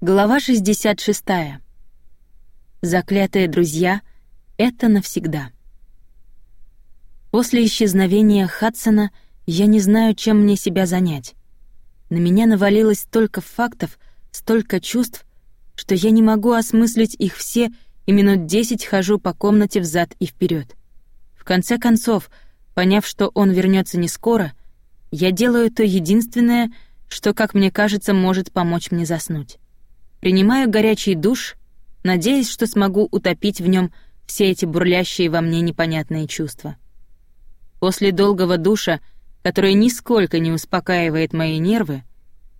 Глава 66. Заклятые друзья — это навсегда. После исчезновения Хадсона я не знаю, чем мне себя занять. На меня навалилось столько фактов, столько чувств, что я не могу осмыслить их все и минут десять хожу по комнате взад и вперед. В конце концов, поняв, что он вернется не скоро, я делаю то единственное, что, как мне кажется, может помочь мне заснуть. Принимаю горячий душ, надеясь, что смогу утопить в нем все эти бурлящие во мне непонятные чувства. После долгого душа, который нисколько не успокаивает мои нервы,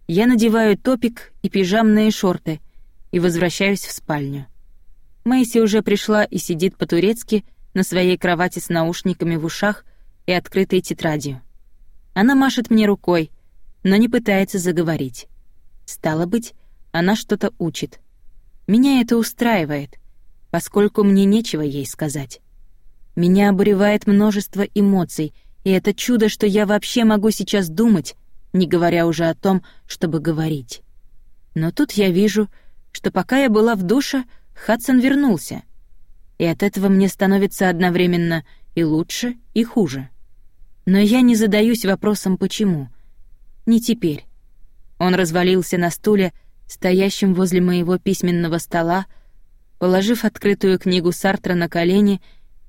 я надеваю топик и пижамные шорты и возвращаюсь в спальню. Мэйси уже пришла и сидит по-турецки на своей кровати с наушниками в ушах и открытой тетрадью. Она машет мне рукой, но не пытается заговорить. Стало быть, она что-то учит. Меня это устраивает, поскольку мне нечего ей сказать. Меня обуревает множество эмоций, и это чудо, что я вообще могу сейчас думать, не говоря уже о том, чтобы говорить. Но тут я вижу, что пока я была в душе, Хадсон вернулся. И от этого мне становится одновременно и лучше, и хуже. Но я не задаюсь вопросом «почему?». Не теперь. Он развалился на стуле, стоящим возле моего письменного стола, положив открытую книгу Сартра на колени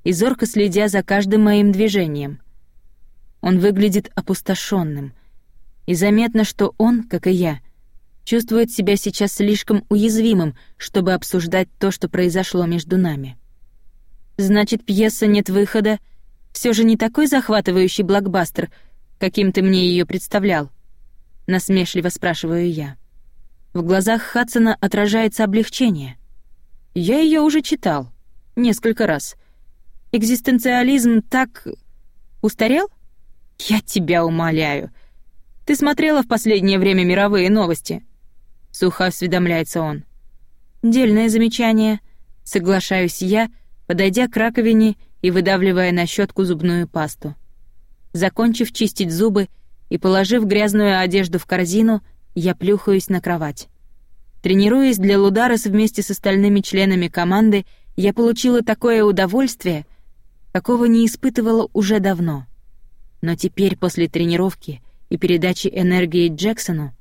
и зорко следя за каждым моим движением. Он выглядит опустошенным, и заметно, что он, как и я, чувствует себя сейчас слишком уязвимым, чтобы обсуждать то, что произошло между нами. Значит, пьеса «Нет выхода» все же не такой захватывающий блокбастер, каким ты мне ее представлял? Насмешливо спрашиваю я. В глазах Хадсона отражается облегчение. Я ее уже читал. Несколько раз. Экзистенциализм так... устарел? Я тебя умоляю. Ты смотрела в последнее время мировые новости? Сухо осведомляется он. Дельное замечание. Соглашаюсь я, подойдя к раковине и выдавливая на щетку зубную пасту. Закончив чистить зубы и положив грязную одежду в корзину, я плюхаюсь на кровать. Тренируясь для Лударес вместе с остальными членами команды, я получила такое удовольствие, какого не испытывала уже давно. Но теперь, после тренировки и передачи энергии Джексону,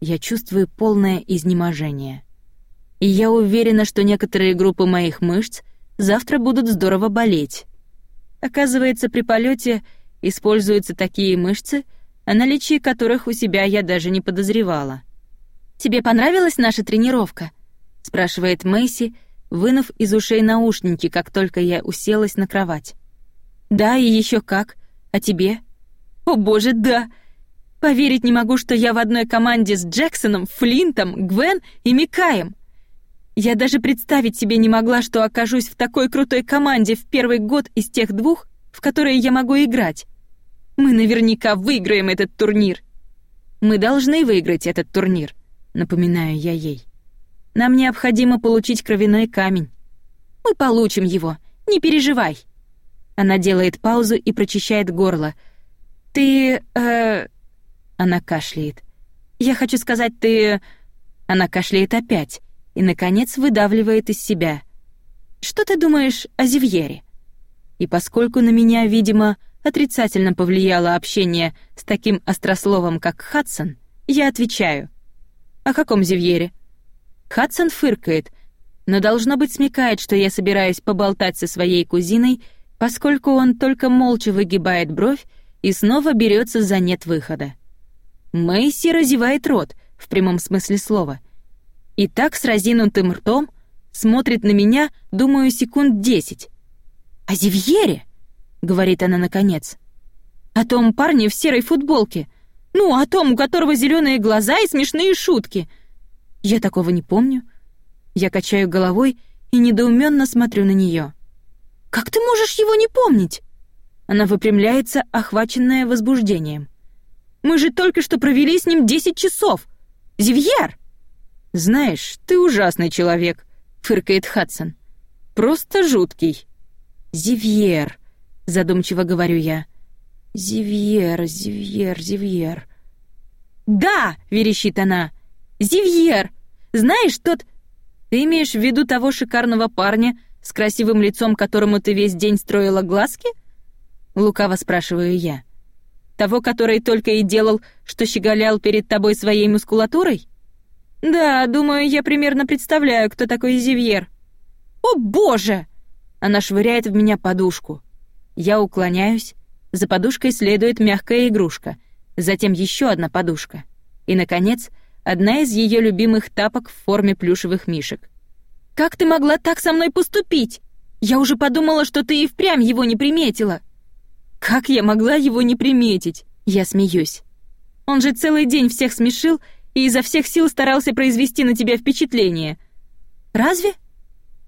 я чувствую полное изнеможение. И я уверена, что некоторые группы моих мышц завтра будут здорово болеть. Оказывается, при полете используются такие мышцы — о наличии которых у себя я даже не подозревала. «Тебе понравилась наша тренировка?» — спрашивает Мэйси, вынув из ушей наушники, как только я уселась на кровать. «Да, и еще как. А тебе?» «О боже, да! Поверить не могу, что я в одной команде с Джексоном, Флинтом, Гвен и Микаем. Я даже представить себе не могла, что окажусь в такой крутой команде в первый год из тех двух, в которые я могу играть. Мы наверняка выиграем этот турнир. Мы должны выиграть этот турнир, напоминаю я ей. Нам необходимо получить кровяной камень. Мы получим его, не переживай. Она делает паузу и прочищает горло. Ты э Она кашляет. Я хочу сказать, ты Она кашляет опять и наконец выдавливает из себя. Что ты думаешь о Зивьере? И поскольку на меня, видимо, отрицательно повлияло общение с таким острословом, как Хадсон, я отвечаю. «О каком Зивьере?» Хадсон фыркает, но должно быть смекает, что я собираюсь поболтать со своей кузиной, поскольку он только молча выгибает бровь и снова берется за нет выхода. Мэйси разевает рот, в прямом смысле слова. И так с разинутым ртом смотрит на меня, думаю, секунд десять. «О Зивьере?» — говорит она наконец. «О том парне в серой футболке. Ну, о том, у которого зеленые глаза и смешные шутки. Я такого не помню». Я качаю головой и недоуменно смотрю на нее. «Как ты можешь его не помнить?» Она выпрямляется, охваченная возбуждением. «Мы же только что провели с ним десять часов! Зивьер!» «Знаешь, ты ужасный человек», — фыркает Хадсон. «Просто жуткий». «Зивьер», задумчиво говорю я. Зивьер, Зивьер, Зивьер. Да, верещит она. Зивьер. Знаешь, тот... Ты имеешь в виду того шикарного парня с красивым лицом, которому ты весь день строила глазки? Лукаво спрашиваю я. Того, который только и делал, что щеголял перед тобой своей мускулатурой? Да, думаю, я примерно представляю, кто такой Зивьер. О, боже! Она швыряет в меня подушку. Я уклоняюсь. За подушкой следует мягкая игрушка, затем еще одна подушка. И, наконец, одна из ее любимых тапок в форме плюшевых мишек. «Как ты могла так со мной поступить? Я уже подумала, что ты и впрямь его не приметила». «Как я могла его не приметить?» Я смеюсь. «Он же целый день всех смешил и изо всех сил старался произвести на тебя впечатление. Разве?»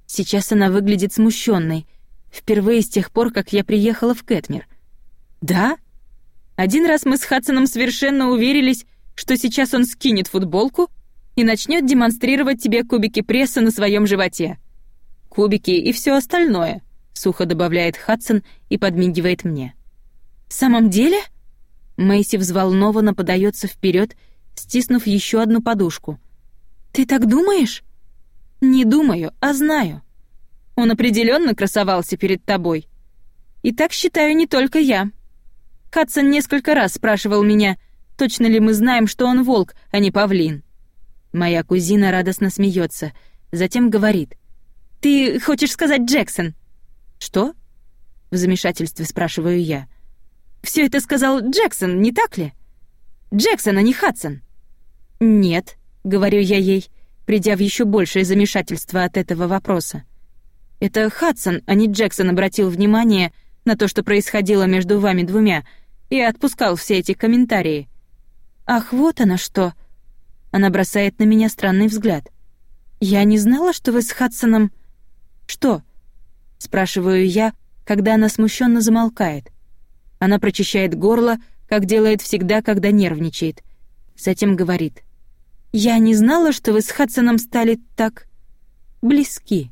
Сейчас она выглядит смущенной. Впервые с тех пор, как я приехала в Кэтмир. «Да?» Один раз мы с Хадсоном совершенно уверились, что сейчас он скинет футболку и начнет демонстрировать тебе кубики пресса на своем животе. Кубики и все остальное, сухо добавляет Хадсон и подмигивает мне. В самом деле? Мэйси взволнованно подается вперед, стиснув еще одну подушку. Ты так думаешь? Не думаю, а знаю. Он определенно красовался перед тобой. И так считаю не только я. Хадсон несколько раз спрашивал меня, точно ли мы знаем, что он волк, а не павлин. Моя кузина радостно смеется, затем говорит. «Ты хочешь сказать Джексон?» «Что?» — в замешательстве спрашиваю я. «Все это сказал Джексон, не так ли?» «Джексон, а не Хадсон». «Нет», — говорю я ей, придя в еще большее замешательство от этого вопроса. «Это Хадсон, а не Джексон обратил внимание на то, что происходило между вами двумя, и отпускал все эти комментарии. «Ах, вот оно что!» Она бросает на меня странный взгляд. «Я не знала, что вы с Хадсоном...» «Что?» Спрашиваю я, когда она смущенно замолкает. Она прочищает горло, как делает всегда, когда нервничает. Затем говорит. «Я не знала, что вы с Хадсоном стали так... близки».